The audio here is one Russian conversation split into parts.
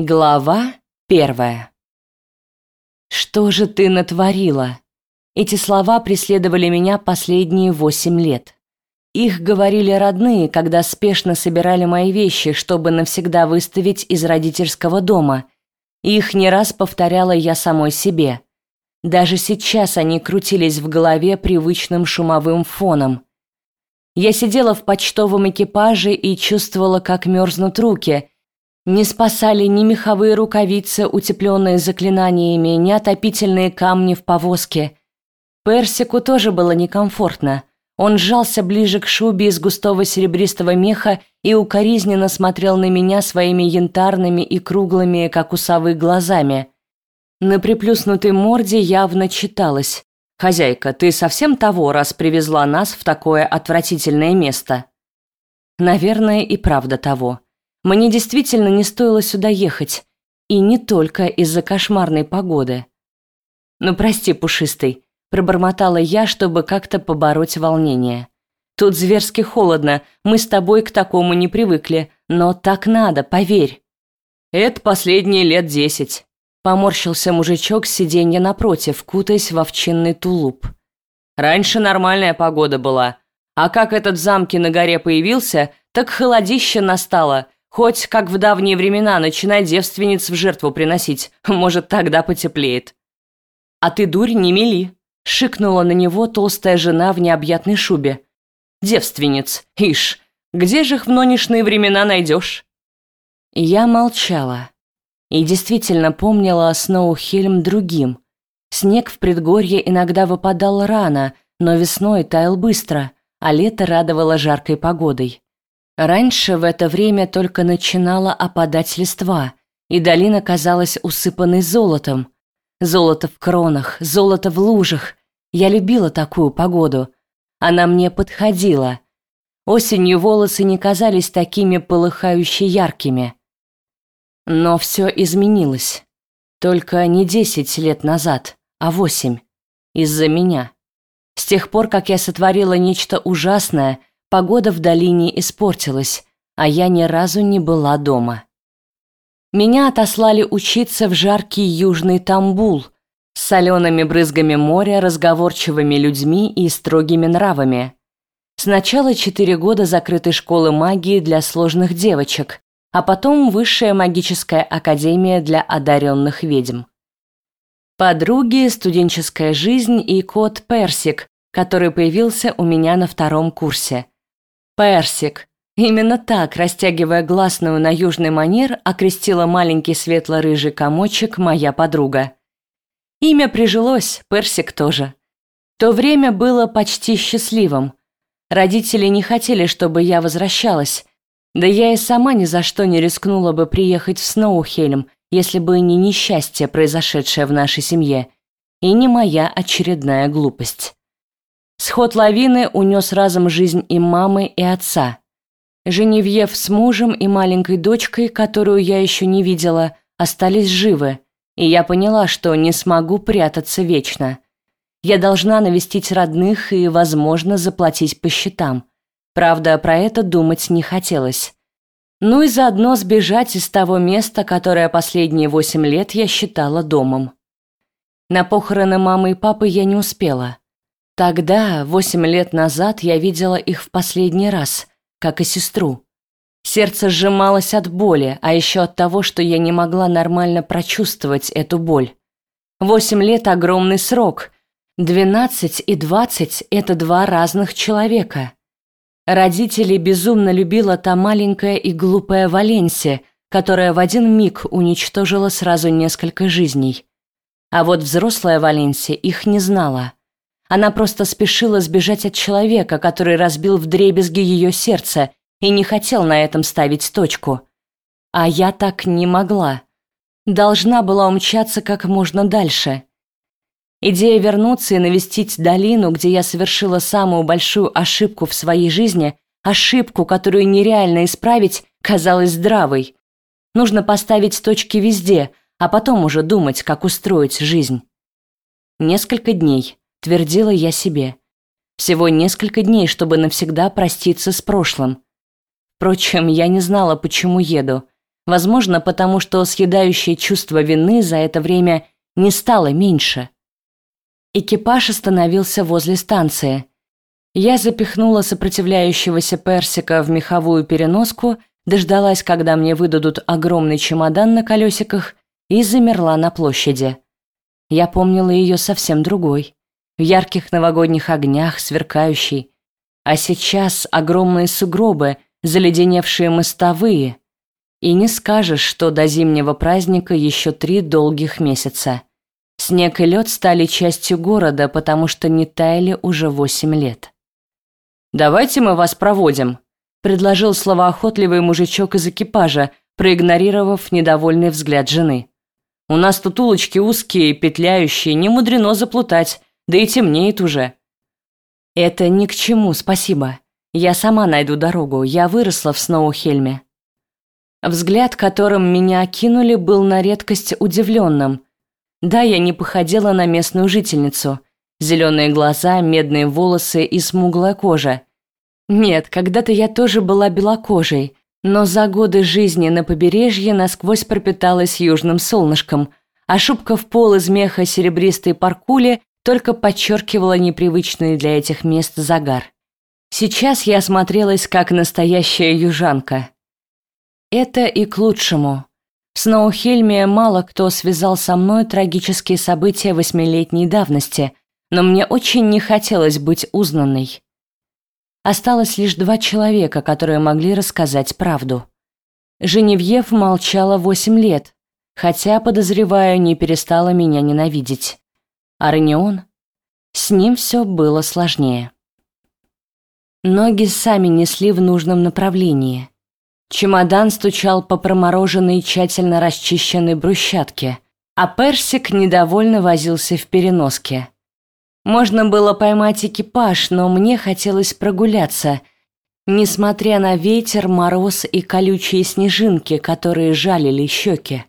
Глава первая. «Что же ты натворила?» Эти слова преследовали меня последние восемь лет. Их говорили родные, когда спешно собирали мои вещи, чтобы навсегда выставить из родительского дома. Их не раз повторяла я самой себе. Даже сейчас они крутились в голове привычным шумовым фоном. Я сидела в почтовом экипаже и чувствовала, как мерзнут руки – не спасали ни меховые рукавицы, утепленные заклинаниями, ни отопительные камни в повозке. Персику тоже было некомфортно. Он сжался ближе к шубе из густого серебристого меха и укоризненно смотрел на меня своими янтарными и круглыми, как у совы, глазами. На приплюснутой морде явно читалось. «Хозяйка, ты совсем того, раз привезла нас в такое отвратительное место?» Наверное, и правда того. Мне действительно не стоило сюда ехать. И не только из-за кошмарной погоды. «Ну, прости, пушистый», — пробормотала я, чтобы как-то побороть волнение. «Тут зверски холодно, мы с тобой к такому не привыкли, но так надо, поверь». «Это последние лет десять», — поморщился мужичок с сиденья напротив, кутаясь в овчинный тулуп. «Раньше нормальная погода была, а как этот в замке на горе появился, так холодище настало, Хоть, как в давние времена, начинай девственниц в жертву приносить. Может, тогда потеплеет. А ты, дурь, не мели. Шикнула на него толстая жена в необъятной шубе. Девственниц, ишь, где же их в нынешние времена найдешь? Я молчала. И действительно помнила Сноухельм другим. Снег в предгорье иногда выпадал рано, но весной таял быстро, а лето радовало жаркой погодой. Раньше в это время только начинала опадать листва, и долина казалась усыпанной золотом. Золото в кронах, золото в лужах. Я любила такую погоду. Она мне подходила. Осенью волосы не казались такими полыхающе яркими. Но все изменилось. Только не десять лет назад, а восемь. Из-за меня. С тех пор, как я сотворила нечто ужасное, Погода в долине испортилась, а я ни разу не была дома. Меня отослали учиться в жаркий южный Тамбул с солеными брызгами моря, разговорчивыми людьми и строгими нравами. Сначала четыре года закрытой школы магии для сложных девочек, а потом высшая магическая академия для одаренных ведьм. Подруги, студенческая жизнь и кот Персик, который появился у меня на втором курсе – Персик. Именно так, растягивая гласную на южный манер, окрестила маленький светло-рыжий комочек моя подруга. Имя прижилось, Персик тоже. То время было почти счастливым. Родители не хотели, чтобы я возвращалась. Да я и сама ни за что не рискнула бы приехать в Сноухельм, если бы не несчастье, произошедшее в нашей семье, и не моя очередная глупость. Сход лавины унес разом жизнь и мамы, и отца. Женевьев с мужем и маленькой дочкой, которую я еще не видела, остались живы, и я поняла, что не смогу прятаться вечно. Я должна навестить родных и, возможно, заплатить по счетам. Правда, про это думать не хотелось. Ну и заодно сбежать из того места, которое последние восемь лет я считала домом. На похороны мамы и папы я не успела. Тогда, восемь лет назад, я видела их в последний раз, как и сестру. Сердце сжималось от боли, а еще от того, что я не могла нормально прочувствовать эту боль. Восемь лет – огромный срок. Двенадцать и двадцать – это два разных человека. Родители безумно любила та маленькая и глупая Валенсия, которая в один миг уничтожила сразу несколько жизней. А вот взрослая Валенсия их не знала – она просто спешила сбежать от человека, который разбил вдребезги ее сердце и не хотел на этом ставить точку. А я так не могла. Должна была умчаться как можно дальше. Идея вернуться и навестить долину, где я совершила самую большую ошибку в своей жизни, ошибку, которую нереально исправить, казалась здравой. Нужно поставить точки везде, а потом уже думать, как устроить жизнь. Несколько дней твердила я себе. Всего несколько дней, чтобы навсегда проститься с прошлым. Впрочем, я не знала, почему еду. Возможно, потому что съедающее чувство вины за это время не стало меньше. Экипаж остановился возле станции. Я запихнула сопротивляющегося персика в меховую переноску, дождалась, когда мне выдадут огромный чемодан на колесиках, и замерла на площади. Я помнила ее совсем другой, в ярких новогодних огнях, сверкающей. А сейчас огромные сугробы, заледеневшие мостовые — и не скажешь, что до зимнего праздника еще три долгих месяца. Снег и лед стали частью города, потому что не таяли уже восемь лет. «Давайте мы вас проводим», – предложил словоохотливый мужичок из экипажа, проигнорировав недовольный взгляд жены. «У нас тут улочки узкие, петляющие, не мудрено заплутать, да и темнеет уже». «Это ни к чему, спасибо. Я сама найду дорогу, я выросла в Сноухельме». Взгляд, которым меня окинули, был на редкость удивленным. Да, я не походила на местную жительницу. Зеленые глаза, медные волосы и смуглая кожа. Нет, когда-то я тоже была белокожей, но за годы жизни на побережье насквозь пропиталась южным солнышком, а шубка в пол из меха серебристой паркули только подчеркивала непривычный для этих мест загар. Сейчас я смотрелась как настоящая южанка. Это и к лучшему. В Сноухельме мало кто связал со мной трагические события восьмилетней давности, но мне очень не хотелось быть узнанной. Осталось лишь два человека, которые могли рассказать правду. Женевьев молчала восемь лет, хотя, подозреваю, не перестала меня ненавидеть. А Ранион? С ним все было сложнее. Ноги сами несли в нужном направлении. Чемодан стучал по промороженной тщательно расчищенной брусчатке, а Персик недовольно возился в переноске. Можно было поймать экипаж, но мне хотелось прогуляться, несмотря на ветер, мороз и колючие снежинки, которые жалили щеки.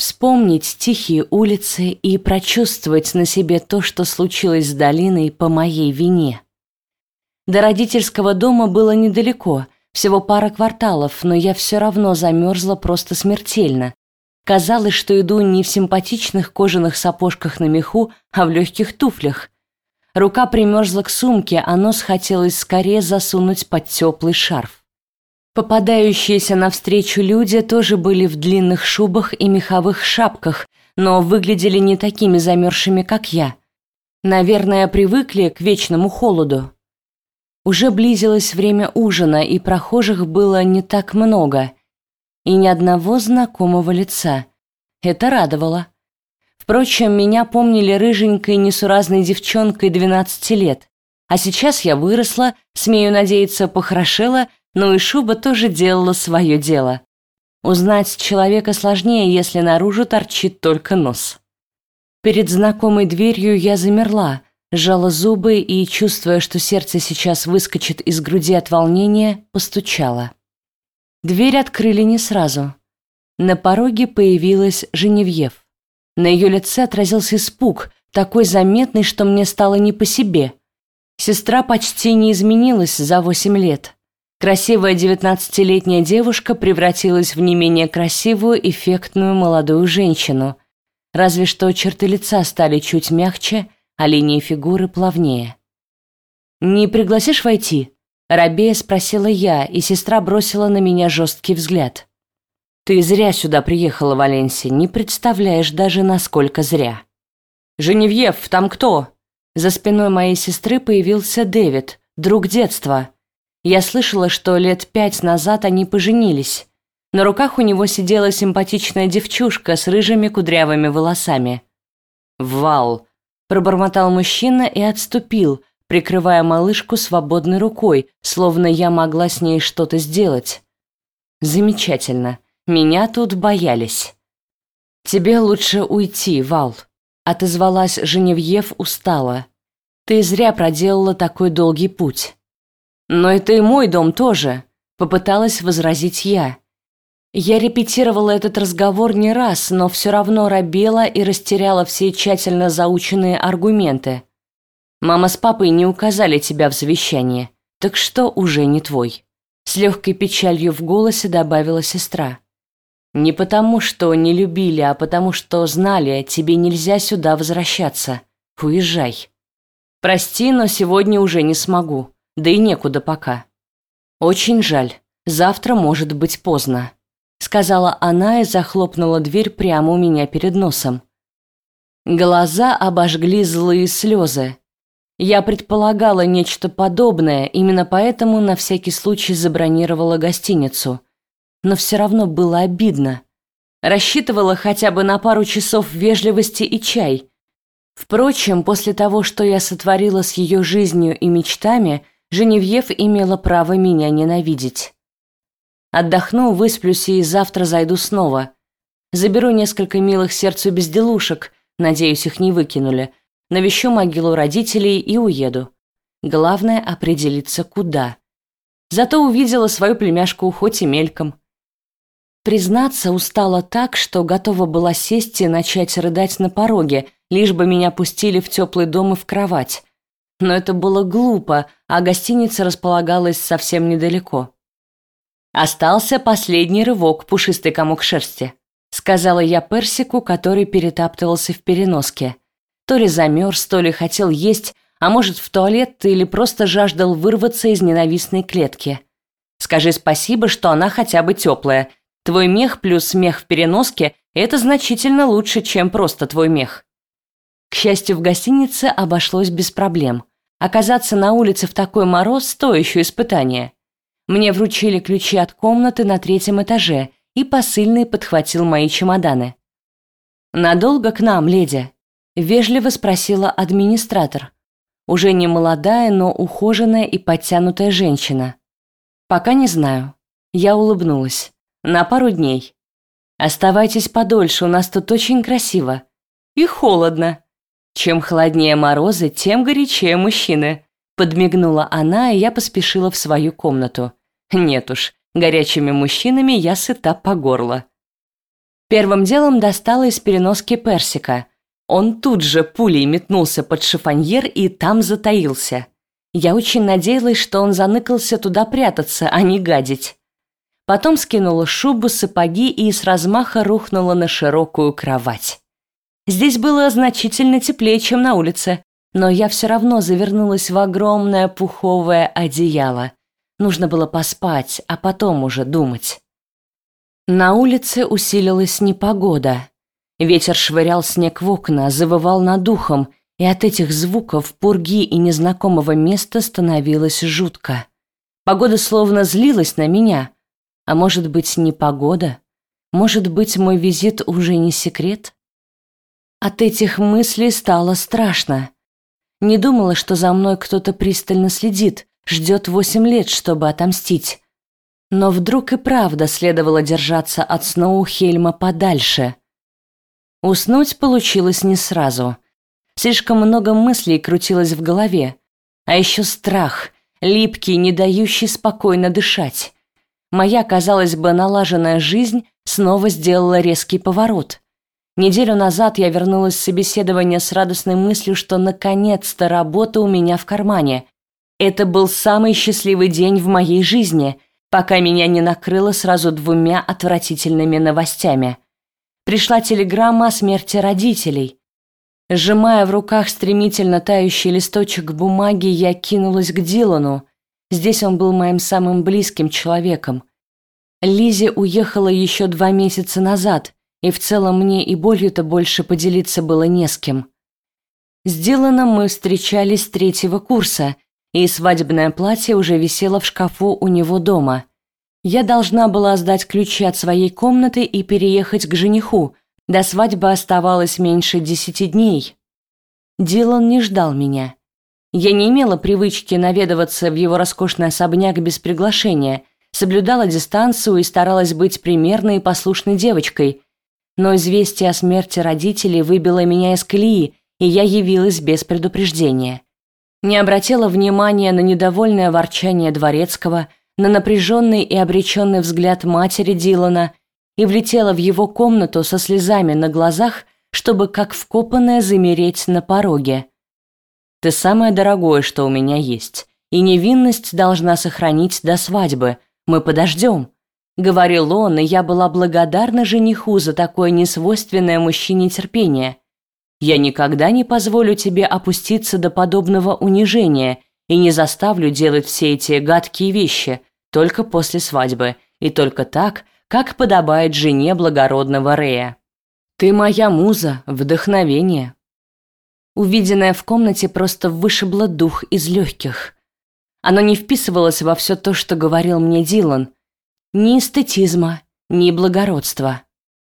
Вспомнить тихие улицы и прочувствовать на себе то, что случилось с долиной по моей вине. До родительского дома было недалеко — всего пара кварталов, но я все равно замерзла просто смертельно. Казалось, что иду не в симпатичных кожаных сапожках на меху, а в легких туфлях. Рука примерзла к сумке, а нос хотелось скорее засунуть под теплый шарф. Попадающиеся навстречу люди тоже были в длинных шубах и меховых шапках, но выглядели не такими замерзшими, как я. Наверное, привыкли к вечному холоду. Уже близилось время ужина, и прохожих было не так много, и ни одного знакомого лица. Это радовало. Впрочем, меня помнили рыженькой несуразной девчонкой 12 лет. А сейчас я выросла, смею надеяться, похорошела, но и шуба тоже делала свое дело. Узнать человека сложнее, если наружу торчит только нос. Перед знакомой дверью я замерла, сжала зубы и, чувствуя, что сердце сейчас выскочит из груди от волнения, постучала. Дверь открыли не сразу. На пороге появилась Женевьев. На ее лице отразился испуг, такой заметный, что мне стало не по себе. Сестра почти не изменилась за восемь лет. Красивая девятнадцатилетняя девушка превратилась в не менее красивую, эффектную молодую женщину. Разве что черты лица стали чуть мягче – а линии фигуры плавнее. «Не пригласишь войти?» Рабея спросила я, и сестра бросила на меня жесткий взгляд. «Ты зря сюда приехала, Валенсия, не представляешь даже, насколько зря». «Женевьев, там кто?» За спиной моей сестры появился Дэвид, друг детства. Я слышала, что лет пять назад они поженились. На руках у него сидела симпатичная девчушка с рыжими кудрявыми волосами. «Вал, пробормотал мужчина и отступил, прикрывая малышку свободной рукой, словно я могла с ней что-то сделать. Замечательно. Меня тут боялись. Тебе лучше уйти, Вал, отозвалась Женевьев устало. Ты зря проделала такой долгий путь. Но это и мой дом тоже, попыталась возразить я. Я репетировала этот разговор не раз, но все равно робела и растеряла все тщательно заученные аргументы. Мама с папой не указали тебя в завещании, так что уже не твой. С легкой печалью в голосе добавила сестра. Не потому, что не любили, а потому, что знали, тебе нельзя сюда возвращаться. Уезжай. Прости, но сегодня уже не смогу. Да и некуда пока. Очень жаль. Завтра может быть поздно, сказала она и захлопнула дверь прямо у меня перед носом. Глаза обожгли злые слезы. Я предполагала нечто подобное, именно поэтому на всякий случай забронировала гостиницу. Но все равно было обидно. Рассчитывала хотя бы на пару часов вежливости и чай. Впрочем, после того, что я сотворила с ее жизнью и мечтами, Женевьев имела право меня ненавидеть. Отдохну, высплюсь и завтра зайду снова. Заберу несколько милых сердцу безделушек, надеюсь, их не выкинули, навещу могилу родителей и уеду. Главное определиться куда. Зато увидела свою племяшку хоть и мельком. Признаться, устала так, что готова была сесть и начать рыдать на пороге, лишь бы меня пустили в теплый дом и в кровать. Но это было глупо, а гостиница располагалась совсем недалеко. Остался последний рывок, пушистый комок шерсти, сказала я Персику, который перетаптывался в переноске. То ли замерз, то ли хотел есть, а может, в туалет или просто жаждал вырваться из ненавистной клетки. Скажи спасибо, что она хотя бы теплая. Твой мех плюс мех в переноске – это значительно лучше, чем просто твой мех. К счастью, в гостинице обошлось без проблем. Оказаться на улице в такой мороз – то еще испытание. Мне вручили ключи от комнаты на третьем этаже, и посыльный подхватил мои чемоданы. «Надолго к нам, леди?» Вежливо спросила администратор. Уже не молодая, но ухоженная и подтянутая женщина. Пока не знаю. Я улыбнулась. На пару дней. Оставайтесь подольше, у нас тут очень красиво. И холодно. Чем холоднее морозы, тем горячее мужчины. Подмигнула она, и я поспешила в свою комнату. Нет уж, горячими мужчинами я сыта по горло. Первым делом достала из переноски персика. Он тут же пулей метнулся под шифоньер и там затаился. Я очень надеялась, что он заныкался туда прятаться, а не гадить. Потом скинула шубу, сапоги и с размаха рухнула на широкую кровать. Здесь было значительно теплее, чем на улице, но я все равно завернулась в огромное пуховое одеяло. Нужно было поспать, а потом уже думать. На улице усилилась непогода. Ветер швырял снег в окна, завывал над ухом, и от этих звуков пурги и незнакомого места становилось жутко. Погода словно злилась на меня. А может быть, не погода? Может быть, мой визит уже не секрет? От этих мыслей стало страшно. Не думала, что за мной кто-то пристально следит, ждет восемь лет, чтобы отомстить. Но вдруг и правда следовало держаться от Сноухельма подальше. Уснуть получилось не сразу. Слишком много мыслей крутилось в голове. А еще страх, липкий, не дающий спокойно дышать. Моя, казалось бы, налаженная жизнь снова сделала резкий поворот. Неделю назад я вернулась с собеседования с радостной мыслью, что наконец-то работа у меня в кармане. Это был самый счастливый день в моей жизни, пока меня не накрыло сразу двумя отвратительными новостями – пришла телеграмма о смерти родителей. Сжимая в руках стремительно тающий листочек бумаги, я кинулась к Дилану. Здесь он был моим самым близким человеком. Лизе уехала еще два месяца назад, и в целом мне и болью-то больше поделиться было не с кем. С Диланом мы встречались с третьего курса, и свадебное платье уже висело в шкафу у него дома. Я должна была сдать ключи от своей комнаты и переехать к жениху. До свадьбы оставалось меньше десяти дней. Дилан не ждал меня. Я не имела привычки наведываться в его роскошный особняк без приглашения, соблюдала дистанцию и старалась быть примерной и послушной девочкой. Но известие о смерти родителей выбило меня из колеи, и я явилась без предупреждения. Не обратила внимания на недовольное ворчание дворецкого – на напряженный и обреченный взгляд матери Дилана и влетела в его комнату со слезами на глазах, чтобы как вкопанная замереть на пороге. «Ты самое дорогое, что у меня есть, и невинность должна сохранить до свадьбы. Мы подождем», — говорил он, и я была благодарна жениху за такое несвойственное мужчине терпение. Я никогда не позволю тебе опуститься до подобного унижения и не заставлю делать все эти гадкие вещи только после свадьбы и только так, как подобает жене благородного Рея. Ты моя муза, вдохновение. Увиденное в комнате просто вышибло дух из легких. Оно не вписывалось во все то, что говорил мне Дилан. Ни эстетизма, ни благородства.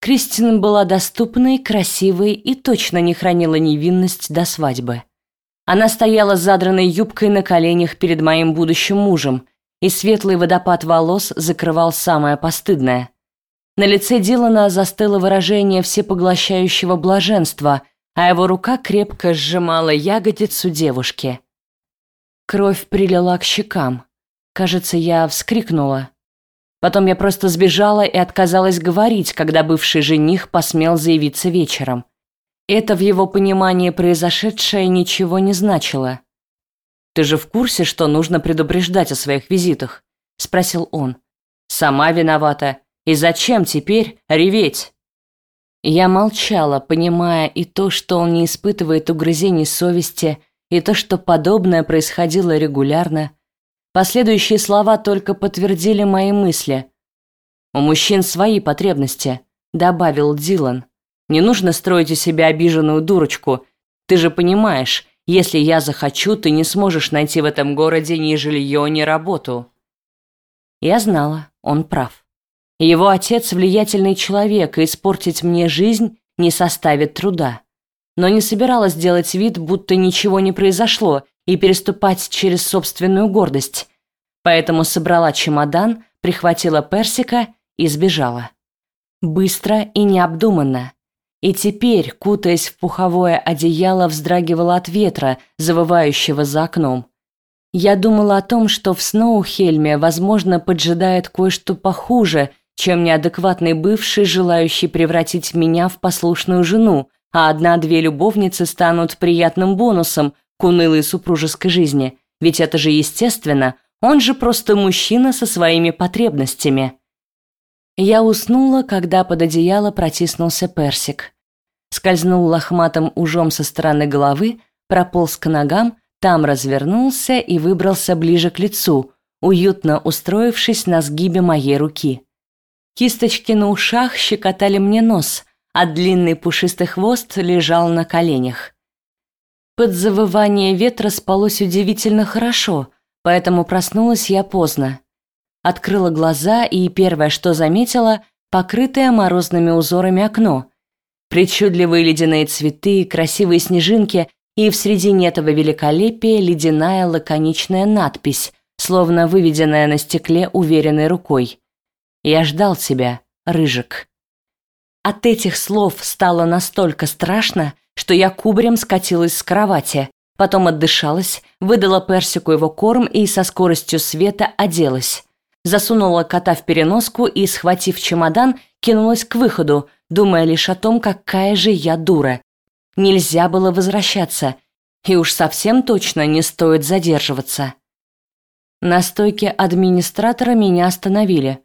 Кристин была доступной, красивой и точно не хранила невинность до свадьбы. Она стояла с задранной юбкой на коленях перед моим будущим мужем, и светлый водопад волос закрывал самое постыдное. На лице Дилана застыло выражение всепоглощающего блаженства – а его рука крепко сжимала ягодицу девушки. Кровь прилила к щекам. Кажется, я вскрикнула. Потом я просто сбежала и отказалась говорить, когда бывший жених посмел заявиться вечером. Это в его понимании произошедшее ничего не значило. «Ты же в курсе, что нужно предупреждать о своих визитах?» – спросил он. «Сама виновата. И зачем теперь реветь?» Я молчала, понимая и то, что он не испытывает угрызений совести, и то, что подобное происходило регулярно. Последующие слова только подтвердили мои мысли. «У мужчин свои потребности», — добавил Дилан. «Не нужно строить из себя обиженную дурочку. Ты же понимаешь, если я захочу, ты не сможешь найти в этом городе ни жилье, ни работу». Я знала, он прав. Его отец влиятельный человек, и испортить мне жизнь не составит труда. Но не собиралась делать вид, будто ничего не произошло, и переступать через собственную гордость. Поэтому собрала чемодан, прихватила персика и сбежала. Быстро и необдуманно. И теперь, кутаясь в пуховое одеяло, вздрагивала от ветра, завывающего за окном. Я думала о том, что в Сноухельме, возможно, поджидает кое-что похуже – чем неадекватный бывший, желающий превратить меня в послушную жену, а одна-две любовницы станут приятным бонусом к унылой супружеской жизни. Ведь это же естественно, он же просто мужчина со своими потребностями. Я уснула, когда под одеяло протиснулся персик. Скользнул лохматым ужом со стороны головы, прополз к ногам, там развернулся и выбрался ближе к лицу, уютно устроившись на сгибе моей руки. Кисточки на ушах щекотали мне нос, а длинный пушистый хвост лежал на коленях. Под завывание ветра спалось удивительно хорошо, поэтому проснулась я поздно. Открыла глаза и первое, что заметила, покрытое морозными узорами окно. Причудливые ледяные цветы, красивые снежинки и в середине этого великолепия ледяная лаконичная надпись, словно выведенная на стекле уверенной рукой. Я ждал тебя, Рыжик. От этих слов стало настолько страшно, что я кубарем скатилась с кровати, потом отдышалась, выдала Персику его корм и со скоростью света оделась. Засунула кота в переноску и, схватив чемодан, кинулась к выходу, думая лишь о том, какая же я дура. Нельзя было возвращаться, и уж совсем точно не стоит задерживаться. На стойке администратора меня остановили.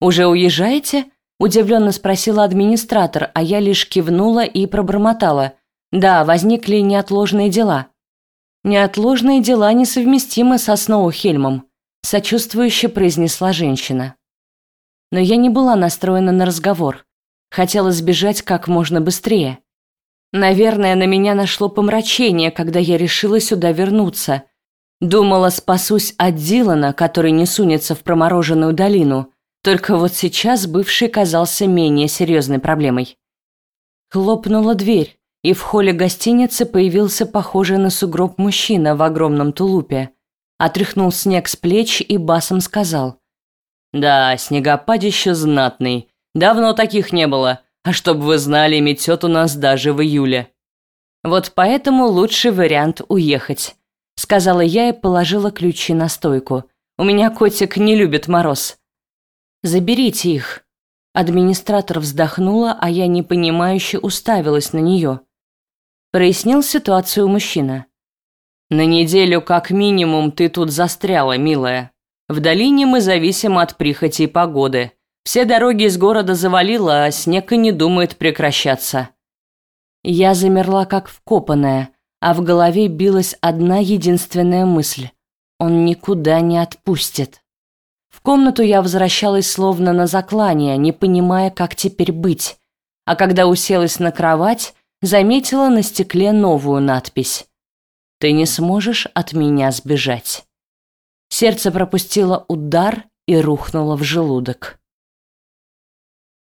«Уже уезжаете?» – удивленно спросила администратор, а я лишь кивнула и пробормотала. «Да, возникли неотложные дела». «Неотложные дела несовместимы со Сноухельмом», – сочувствующе произнесла женщина. Но я не была настроена на разговор. Хотела сбежать как можно быстрее. Наверное, на меня нашло помрачение, когда я решила сюда вернуться. Думала, спасусь от Дилана, который не сунется в промороженную долину – только вот сейчас бывший казался менее серьезной проблемой. Хлопнула дверь, и в холле гостиницы появился похожий на сугроб мужчина в огромном тулупе. Отряхнул снег с плеч и басом сказал. «Да, снегопад еще знатный. Давно таких не было. А чтоб вы знали, метет у нас даже в июле». «Вот поэтому лучший вариант уехать», — сказала я и положила ключи на стойку. «У меня котик не любит мороз». Заберите их. Администратор вздохнула, а я непонимающе уставилась на нее. Прояснил ситуацию мужчина. На неделю как минимум ты тут застряла, милая. В долине мы зависим от прихоти погоды. Все дороги из города завалило, а снег и не думает прекращаться. Я замерла как вкопанная, а в голове билась одна единственная мысль. Он никуда не отпустит. В комнату я возвращалась словно на заклание, не понимая, как теперь быть. А когда уселась на кровать, заметила на стекле новую надпись. «Ты не сможешь от меня сбежать». Сердце пропустило удар и рухнуло в желудок.